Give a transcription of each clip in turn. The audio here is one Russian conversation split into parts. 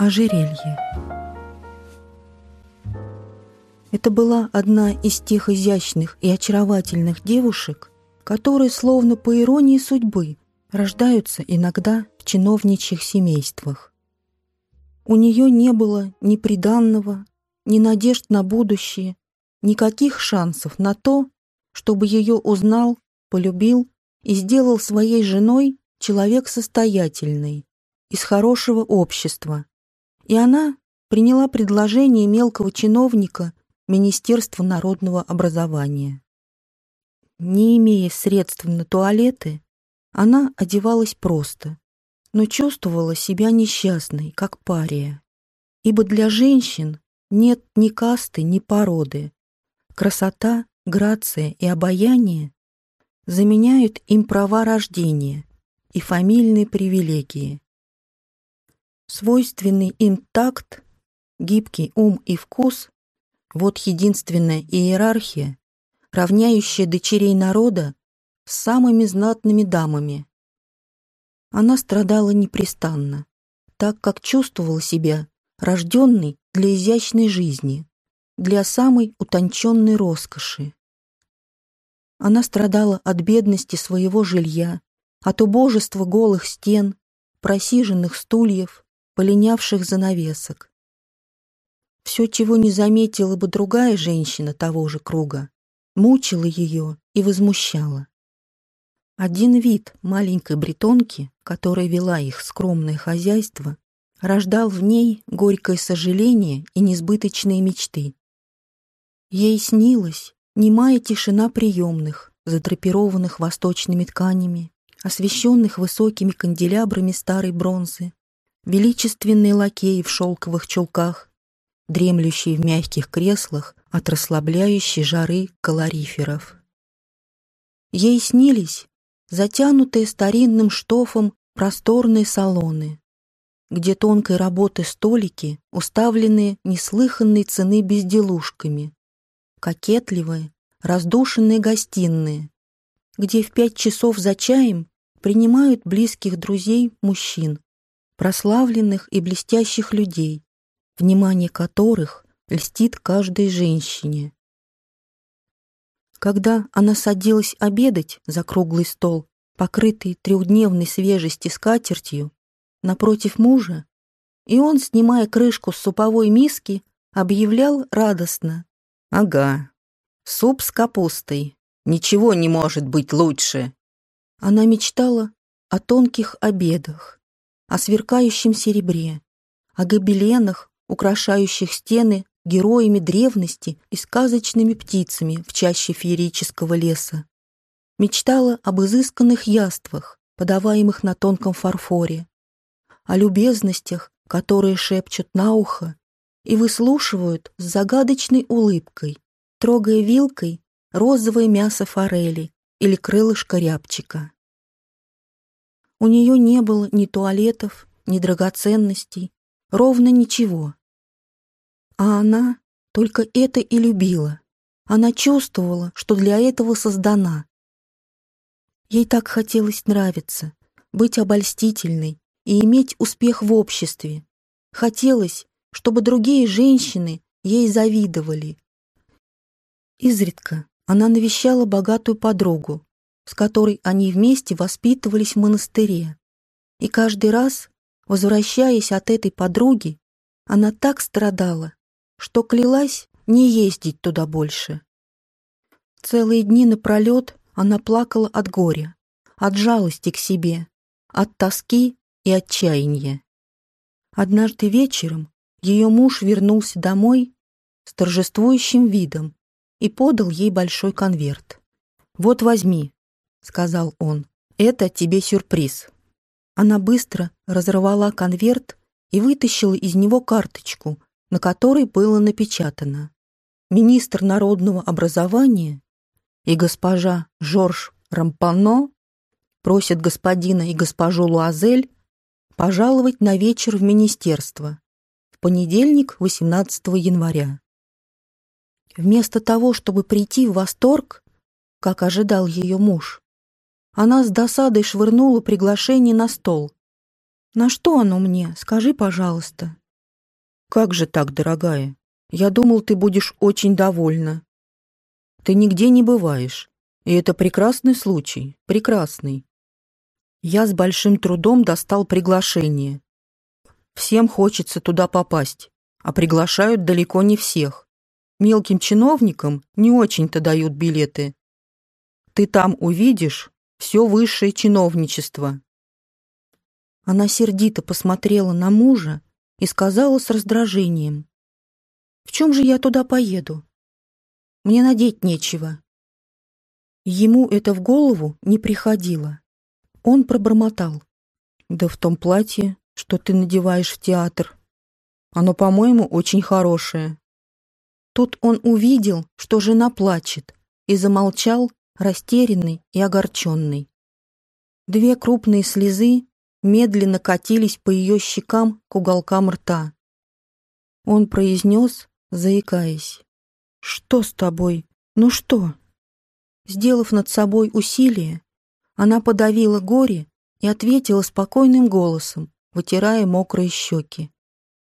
Ожерелье. Это была одна из тех изящных и очаровательных девушек, которые, словно по иронии судьбы, рождаются иногда в чиновничьих семействах. У нее не было ни приданного, ни надежд на будущее, никаких шансов на то, чтобы ее узнал, полюбил и сделал своей женой человек состоятельный, из хорошего общества, и она приняла предложение мелкого чиновника Министерства народного образования. Не имея средств на туалеты, она одевалась просто, но чувствовала себя несчастной, как пария. Ибо для женщин нет ни касты, ни породы. Красота, грация и обаяние заменяют им права рождения и фамильные привилегии. Свойственный им такт, гибкий ум и вкус — вот единственная иерархия, равняющая дочерей народа с самыми знатными дамами. Она страдала непрестанно, так как чувствовала себя рожденной для изящной жизни, для самой утонченной роскоши. Она страдала от бедности своего жилья, от убожества голых стен, просиженных стульев, полинявших занавесок. Все, чего не заметила бы другая женщина того же круга, мучило ее и возмущало. Один вид маленькой бретонки, которая вела их скромное хозяйство, рождал в ней горькое сожаление и несбыточные мечты. Ей снилась немая тишина приемных, задрапированных восточными тканями, освещенных высокими канделябрами старой бронзы, величественные лакеи в шелковых чулках, дремлющие в мягких креслах от расслабляющей жары калориферов. Ей снились затянутые старинным штофом просторные салоны, где тонкой работы столики уставлены неслыханной цены безделушками, кокетливые, раздушенные гостиные, где в пять часов за чаем принимают близких друзей мужчин, прославленных и блестящих людей, внимание которых льстит каждой женщине. Когда она садилась обедать за круглый стол, покрытый трехдневной свежести скатертью, напротив мужа, и он, снимая крышку с суповой миски, объявлял радостно. «Ага, суп с капустой. Ничего не может быть лучше». Она мечтала о тонких обедах, о сверкающем серебре, о гобеленах, украшающих стены героями древности и сказочными птицами в чаще феерического леса. Мечтала об изысканных яствах, подаваемых на тонком фарфоре, о любезностях, которые шепчут на ухо и выслушивают с загадочной улыбкой, трогая вилкой розовое мясо форели или крылышко рябчика. У нее не было ни туалетов, ни драгоценностей, ровно ничего. А она только это и любила. Она чувствовала, что для этого создана. Ей так хотелось нравиться, быть обольстительной и иметь успех в обществе. Хотелось, чтобы другие женщины ей завидовали. Изредка она навещала богатую подругу, с которой они вместе воспитывались в монастыре. И каждый раз, возвращаясь от этой подруги, она так страдала, что клялась не ездить туда больше. Целые дни напролет она плакала от горя, от жалости к себе, от тоски и отчаяния. Однажды вечером ее муж вернулся домой с торжествующим видом и подал ей большой конверт. «Вот возьми, — сказал он. «Это тебе сюрприз». Она быстро разорвала конверт и вытащила из него карточку, на которой было напечатано «Министр народного образования и госпожа Жорж Рампано просят господина и госпожу Луазель пожаловать на вечер в министерство в понедельник, 18 января. Вместо того, чтобы прийти в восторг, как ожидал ее муж, она с досадой швырнула приглашение на стол. «На что оно мне? Скажи, пожалуйста. «Как же так, дорогая? Я думал, ты будешь очень довольна. Ты нигде не бываешь, и это прекрасный случай, прекрасный. Я с большим трудом достал приглашение. Всем хочется туда попасть, а приглашают далеко не всех. Мелким чиновникам не очень-то дают билеты. Ты там увидишь все высшее чиновничество. Она сердито посмотрела на мужа и сказала с раздражением. «В чем же я туда поеду? Мне надеть нечего». Ему это в голову не приходило. Он пробормотал. «Да в том платье, что ты надеваешь в театр. Оно, по-моему, очень хорошее». Тут он увидел, что жена плачет, и замолчал, растерянный и огорченный. Две крупные слезы медленно катились по ее щекам к уголкам рта. Он произнес, заикаясь. «Что с тобой? Ну что?» Сделав над собой усилие, она подавила горе и ответила спокойным голосом, вытирая мокрые щеки.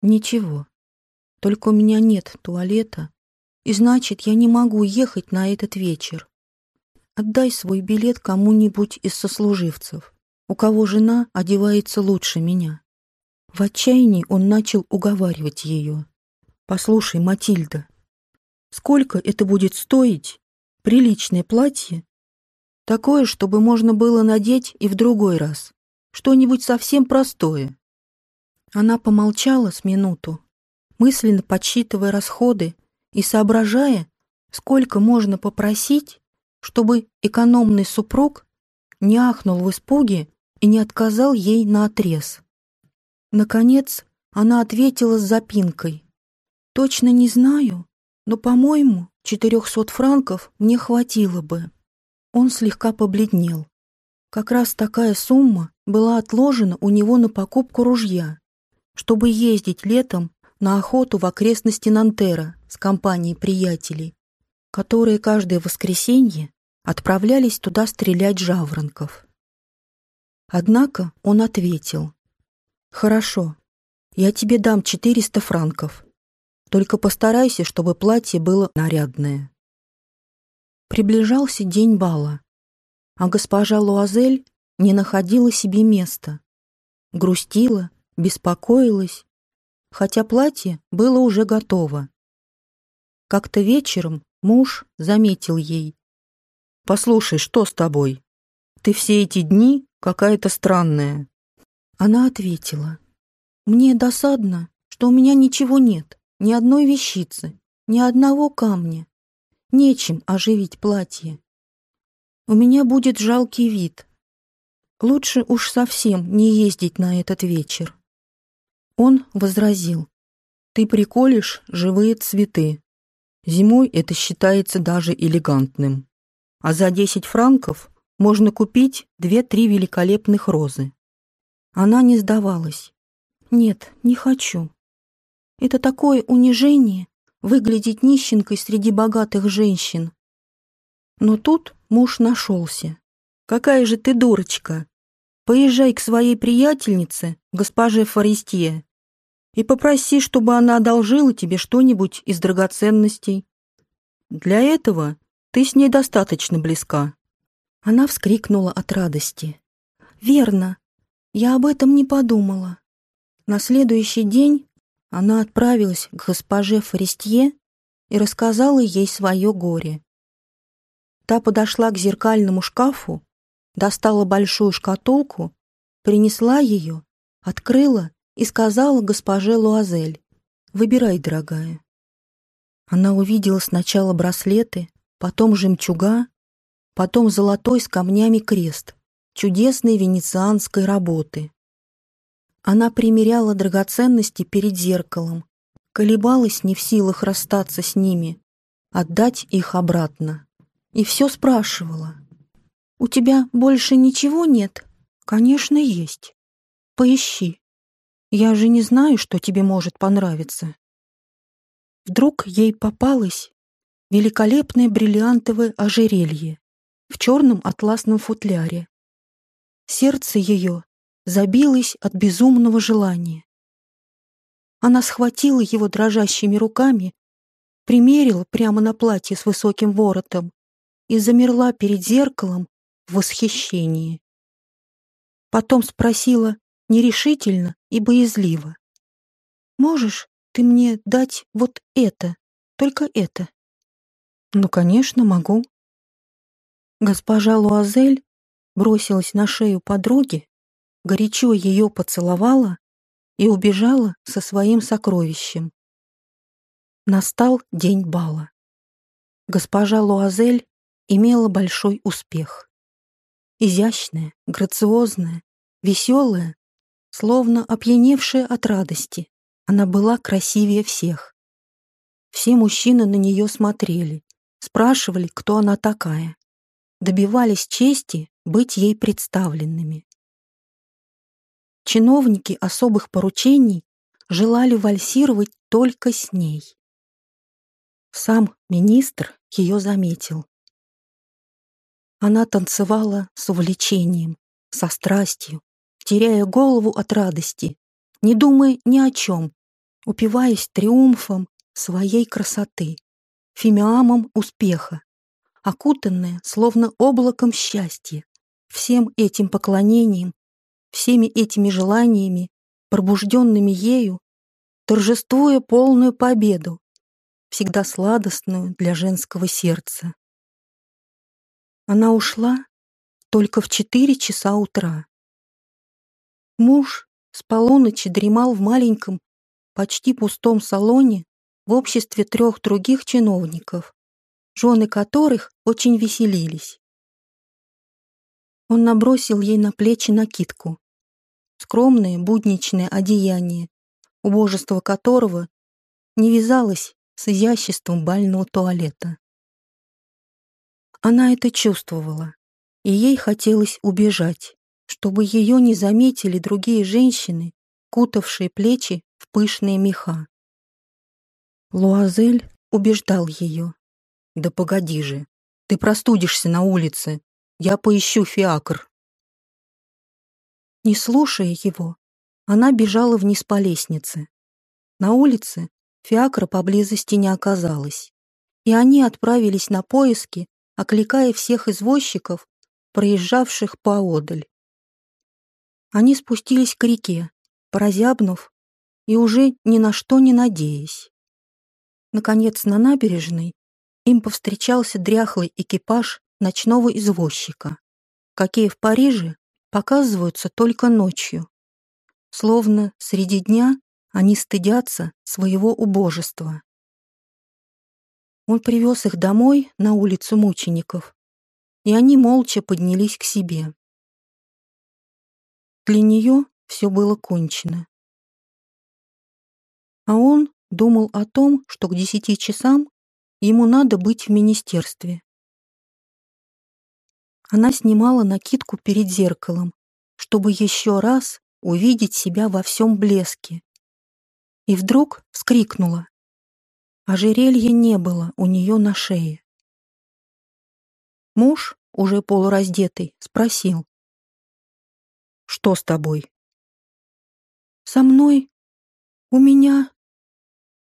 «Ничего, только у меня нет туалета, и значит, я не могу ехать на этот вечер. Отдай свой билет кому-нибудь из сослуживцев, у кого жена одевается лучше меня». В отчаянии он начал уговаривать ее. «Послушай, Матильда, сколько это будет стоить? Приличное платье Такое, чтобы можно было надеть и в другой раз. Что-нибудь совсем простое. Она помолчала с минуту, мысленно подсчитывая расходы и соображая, сколько можно попросить, чтобы экономный супруг не ахнул в испуге и не отказал ей на отрез. Наконец, она ответила с запинкой. «Точно не знаю, но, по-моему, четырехсот франков мне хватило бы». Он слегка побледнел. Как раз такая сумма была отложена у него на покупку ружья, чтобы ездить летом на охоту в окрестности Нантера с компанией приятелей, которые каждое воскресенье отправлялись туда стрелять жаворонков. Однако он ответил, «Хорошо, я тебе дам 400 франков, только постарайся, чтобы платье было нарядное». Приближался день бала, а госпожа Луазель не находила себе места. Грустила, беспокоилась, хотя платье было уже готово. Как-то вечером муж заметил ей. «Послушай, что с тобой? Ты все эти дни какая-то странная». Она ответила. «Мне досадно, что у меня ничего нет, ни одной вещицы, ни одного камня. Нечем оживить платье. У меня будет жалкий вид. Лучше уж совсем не ездить на этот вечер. Он возразил. Ты приколешь живые цветы. Зимой это считается даже элегантным. А за 10 франков можно купить две-три великолепных розы. Она не сдавалась. Нет, не хочу. Это такое унижение выглядеть нищенкой среди богатых женщин. Но тут муж нашелся. «Какая же ты дурочка! Поезжай к своей приятельнице, госпоже Форестье, и попроси, чтобы она одолжила тебе что-нибудь из драгоценностей. Для этого ты с ней достаточно близка». Она вскрикнула от радости. «Верно, я об этом не подумала». На следующий день она отправилась к госпоже Форестье и рассказала ей свое горе. Та подошла к зеркальному шкафу, достала большую шкатулку, принесла ее, открыла и сказала госпоже Луазель, «Выбирай, дорогая». Она увидела сначала браслеты, потом жемчуга, потом золотой с камнями крест, чудесной венецианской работы. Она примеряла драгоценности перед зеркалом, колебалась не в силах расстаться с ними, отдать их обратно. И все спрашивала. «У тебя больше ничего нет?» «Конечно, есть. Поищи. Я же не знаю, что тебе может понравиться». Вдруг ей попалось великолепное бриллиантовое ожерелье в черном атласном футляре. Сердце ее забилась от безумного желания. Она схватила его дрожащими руками, примерила прямо на платье с высоким воротом и замерла перед зеркалом в восхищении. Потом спросила нерешительно и боязливо. «Можешь ты мне дать вот это, только это?» «Ну, конечно, могу». Госпожа Луазель бросилась на шею подруги, горячо ее поцеловала и убежала со своим сокровищем. Настал день бала. Госпожа Луазель имела большой успех. Изящная, грациозная, веселая, словно опьяневшая от радости, она была красивее всех. Все мужчины на нее смотрели, спрашивали, кто она такая, добивались чести быть ей представленными. Чиновники особых поручений желали вальсировать только с ней. Сам министр ее заметил. Она танцевала с увлечением, со страстью, теряя голову от радости, не думая ни о чем, упиваясь триумфом своей красоты, фимиамом успеха, окутанная словно облаком счастья, всем этим поклонением всеми этими желаниями, пробужденными ею, торжествуя полную победу, всегда сладостную для женского сердца. Она ушла только в четыре часа утра. Муж с полуночи дремал в маленьком, почти пустом салоне в обществе трех других чиновников, жены которых очень веселились. Он набросил ей на плечи накидку, скромное будничное одеяние, убожество которого не вязалось с изяществом бального туалета. Она это чувствовала, и ей хотелось убежать, чтобы ее не заметили другие женщины, кутавшие плечи в пышные меха. Луазель убеждал ее. «Да погоди же, ты простудишься на улице, я поищу фиакр». Не слушая его, она бежала вниз по лестнице. На улице фиакра поблизости не оказалось, и они отправились на поиски, окликая всех извозчиков, проезжавших поодаль. Они спустились к реке, прозябнув и уже ни на что не надеясь. Наконец, на набережной им повстречался дряхлый экипаж ночного извозчика, какие в Париже показываются только ночью. Словно среди дня они стыдятся своего убожества. Он привез их домой на улицу мучеников, и они молча поднялись к себе. Для нее все было кончено. А он думал о том, что к десяти часам ему надо быть в министерстве. Она снимала накидку перед зеркалом, чтобы еще раз увидеть себя во всем блеске. И вдруг вскрикнула. Ожерелья не было у нее на шее. Муж, уже полураздетый, спросил. «Что с тобой?» «Со мной. У меня...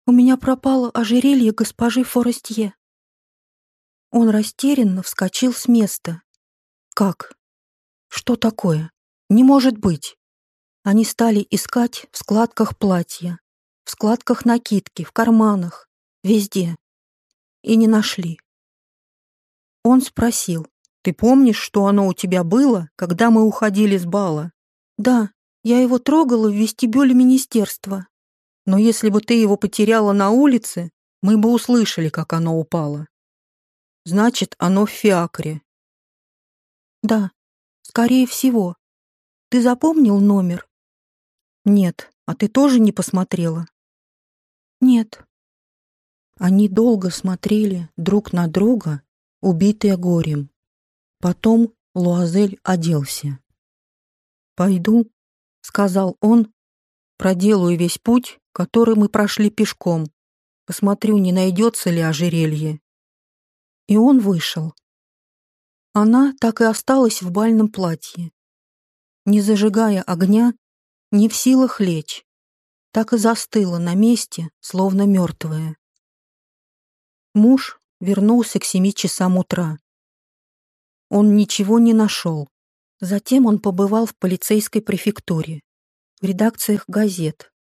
У меня пропало ожерелье госпожи Форестье». Он растерянно вскочил с места. Как? Что такое? Не может быть. Они стали искать в складках платья, в складках накидки, в карманах, везде. И не нашли. Он спросил, «Ты помнишь, что оно у тебя было, когда мы уходили с бала?» «Да, я его трогала в вестибюле министерства». «Но если бы ты его потеряла на улице, мы бы услышали, как оно упало». «Значит, оно в фиакре, да, скорее всего. Ты запомнил номер? Нет. А ты тоже не посмотрела? Нет. Они долго смотрели друг на друга, убитые горем. Потом Луазель оделся. «Пойду», — сказал он, — «проделаю весь путь, который мы прошли пешком. Посмотрю, не найдется ли ожерелье». И он вышел. Она так и осталась в бальном платье. Не зажигая огня, не в силах лечь. так и застыла на месте, словно мертвая. Муж вернулся к семи часам утра. Он ничего не нашел. Затем он побывал в полицейской префектуре, в редакциях газет,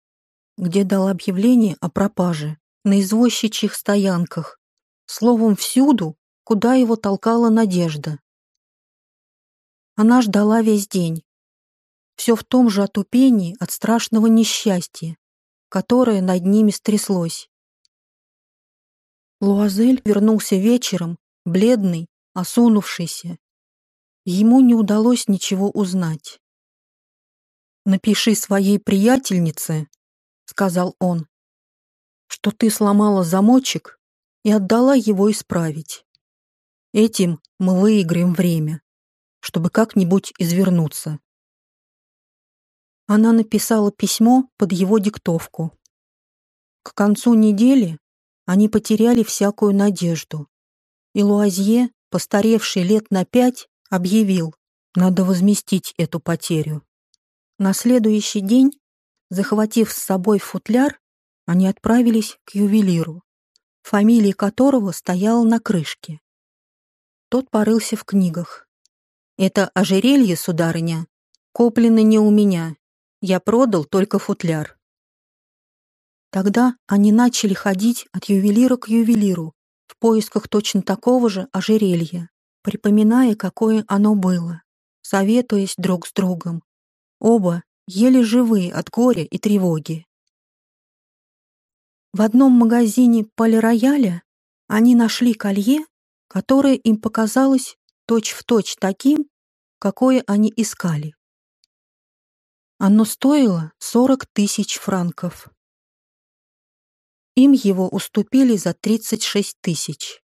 где дал объявление о пропаже, на извозчичьих стоянках, словом, всюду, куда его толкала надежда. Она ждала весь день. Все в том же отупении от страшного несчастья, которое над ними стряслось. Луазель вернулся вечером, бледный, осунувшийся. Ему не удалось ничего узнать. «Напиши своей приятельнице», — сказал он, «что ты сломала замочек и отдала его исправить. Этим мы выиграем время, чтобы как-нибудь извернуться». Она написала письмо под его диктовку. К концу недели они потеряли всякую надежду. И Луазье, постаревший лет на пять, объявил, надо возместить эту потерю. На следующий день, захватив с собой футляр, они отправились к ювелиру, фамилия которого стояла на крышке. Тот порылся в книгах. «Это ожерелье, сударыня, куплено не у меня, я продал только футляр. Тогда они начали ходить от ювелира к ювелиру в поисках точно такого же ожерелья, припоминая, какое оно было, советуясь друг с другом. Оба еле живые от горя и тревоги. В одном магазине полирояля они нашли колье, которое им показалось точь-в-точь точь таким, какое они искали. Оно стоило 40 тысяч франков. Им его уступили за 36 тысяч.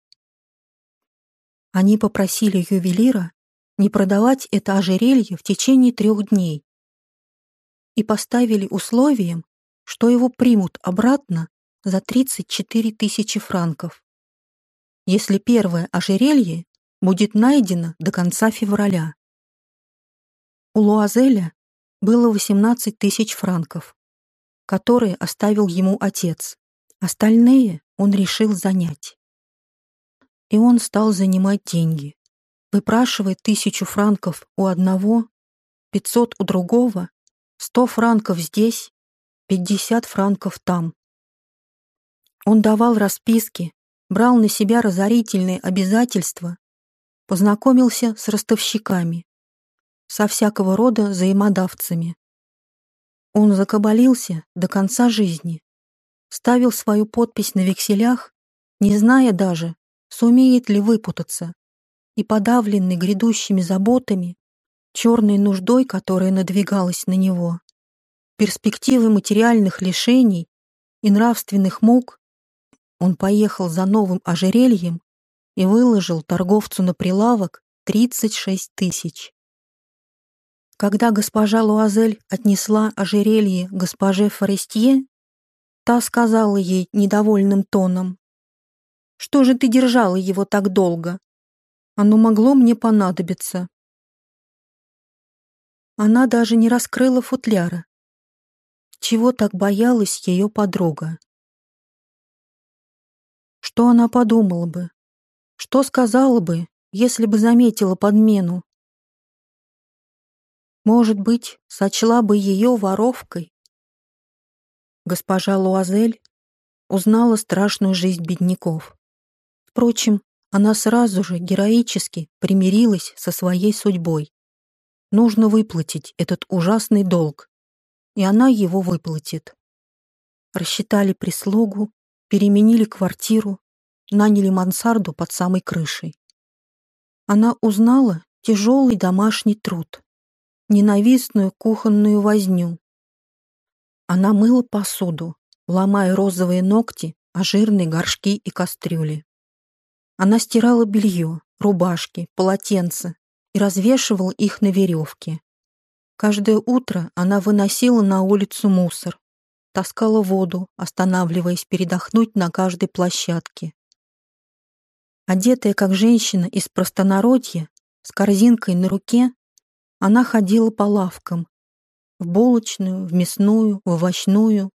Они попросили ювелира не продавать это ожерелье в течение трех дней и поставили условием, что его примут обратно за 34 тысячи франков, если первое ожерелье будет найдено до конца февраля. У Луазеля было 18 тысяч франков, которые оставил ему отец. Остальные он решил занять. И он стал занимать деньги, выпрашивая тысячу франков у одного, 500 у другого, 100 франков здесь, 50 франков там. Он давал расписки, брал на себя разорительные обязательства, познакомился с ростовщиками, со всякого рода взаимодавцами. Он закабалился до конца жизни, ставил свою подпись на векселях, не зная даже, сумеет ли выпутаться, и подавленный грядущими заботами, черной нуждой, которая надвигалась на него, перспективы материальных лишений и нравственных мук, он поехал за новым ожерельем и выложил торговцу на прилавок 36 тысяч. Когда госпожа Луазель отнесла ожерелье госпоже Форестье, та сказала ей недовольным тоном, «Что же ты держала его так долго? Оно могло мне понадобиться». Она даже не раскрыла футляра. Чего так боялась ее подруга? Что она подумала бы? Что сказала бы, если бы заметила подмену? Может быть, сочла бы ее воровкой? Госпожа Луазель узнала страшную жизнь бедняков. Впрочем, она сразу же героически примирилась со своей судьбой. Нужно выплатить этот ужасный долг, и она его выплатит. Рассчитали прислугу, переменили квартиру, наняли мансарду под самой крышей. Она узнала тяжелый домашний труд, ненавистную кухонную возню. Она мыла посуду, ломая розовые ногти о жирные горшки и кастрюли. Она стирала белье, рубашки, полотенца и развешивала их на веревке. Каждое утро она выносила на улицу мусор, таскала воду, останавливаясь передохнуть на каждой площадке. Одетая как женщина из простонародья, с корзинкой на руке, она ходила по лавкам. В булочную, в мясную, в овощную.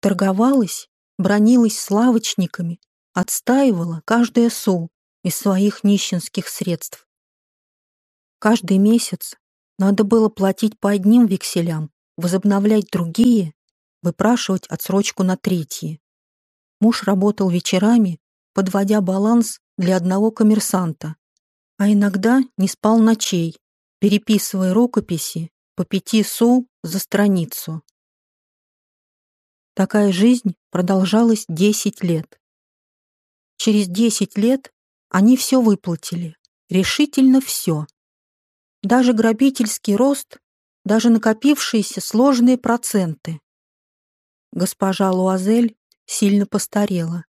торговалась, бронилась с лавочниками, отстаивала каждое су из своих нищенских средств. Каждый месяц надо было платить по одним векселям, возобновлять другие, выпрашивать отсрочку на третьи. Муж работал вечерами, подводя баланс для одного коммерсанта, а иногда не спал ночей, переписывая рукописи по пяти су за страницу. Такая жизнь продолжалась десять лет. Через десять лет они все выплатили, решительно все. Даже грабительский рост, даже накопившиеся сложные проценты. Госпожа Луазель сильно постарела.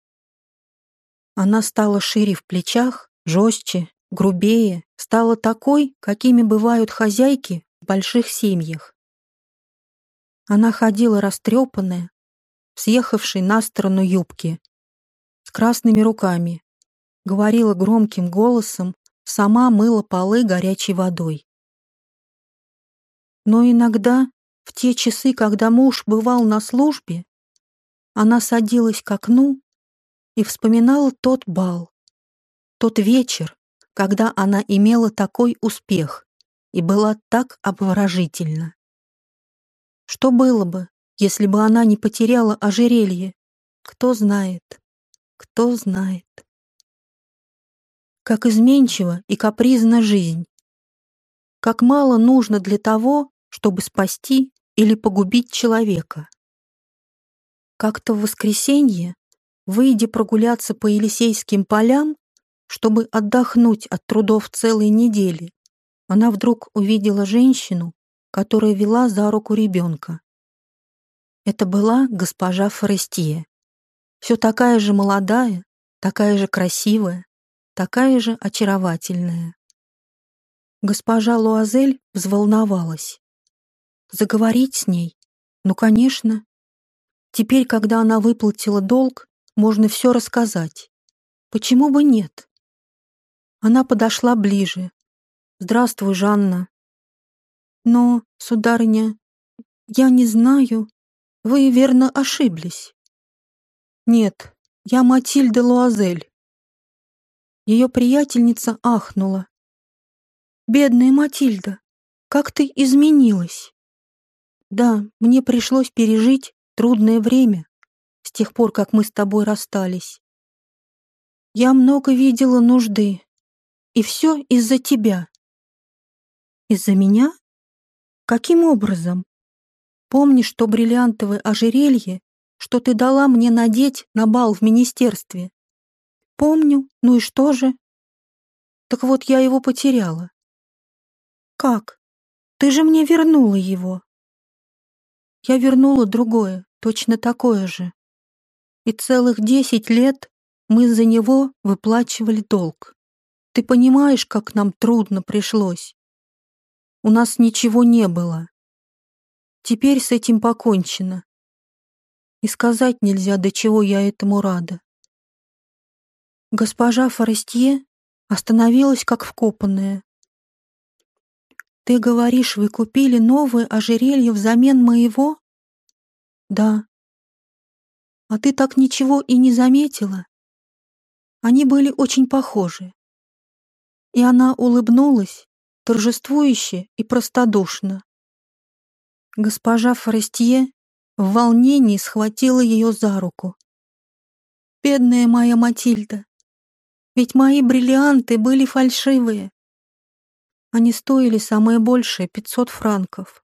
Она стала шире в плечах, жестче, грубее, стала такой, какими бывают хозяйки в больших семьях. Она ходила растрепанная, съехавшей на сторону юбки, с красными руками, говорила громким голосом, сама мыла полы горячей водой. Но иногда, в те часы, когда муж бывал на службе, она садилась к окну и вспоминала тот бал, тот вечер, когда она имела такой успех и была так обворожительна. Что было бы, если бы она не потеряла ожерелье? Кто знает, кто знает. Как изменчива и капризна жизнь. Как мало нужно для того, чтобы спасти или погубить человека. Как-то в воскресенье, выйдя прогуляться по Елисейским полям, чтобы отдохнуть от трудов целой недели, она вдруг увидела женщину, которая вела за руку ребенка. Это была госпожа Форестье. Все такая же молодая, такая же красивая, такая же очаровательная. Госпожа Луазель взволновалась. Заговорить с ней? Ну, конечно, Теперь, когда она выплатила долг, можно все рассказать. Почему бы нет? Она подошла ближе. «Здравствуй, Жанна». «Но, сударыня, я не знаю. Вы, верно, ошиблись». «Нет, я Матильда Луазель». Ее приятельница ахнула. «Бедная Матильда, как ты изменилась!» «Да, мне пришлось пережить Трудное время, с тех пор, как мы с тобой расстались. Я много видела нужды, и все из-за тебя. Из-за меня? Каким образом? Помнишь то бриллиантовое ожерелье, что ты дала мне надеть на бал в министерстве? Помню, ну и что же? Так вот, я его потеряла. Как? Ты же мне вернула его. Я вернула другое, точно такое же. И целых десять лет мы за него выплачивали долг. Ты понимаешь, как нам трудно пришлось? У нас ничего не было. Теперь с этим покончено. И сказать нельзя, до чего я этому рада. Госпожа Форестье остановилась как вкопанная. «Ты говоришь, вы купили новое ожерелье взамен моего?» «Да». «А ты так ничего и не заметила?» Они были очень похожи. И она улыбнулась, торжествующе и простодушно. Госпожа Форестье в волнении схватила ее за руку. «Бедная моя Матильда, ведь мои бриллианты были фальшивые. Они стоили самое большее — пятьсот франков.